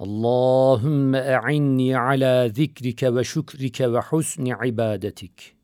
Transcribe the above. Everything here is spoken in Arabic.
اللهم أعني على ذكرك وشكرك وحسن عبادتك.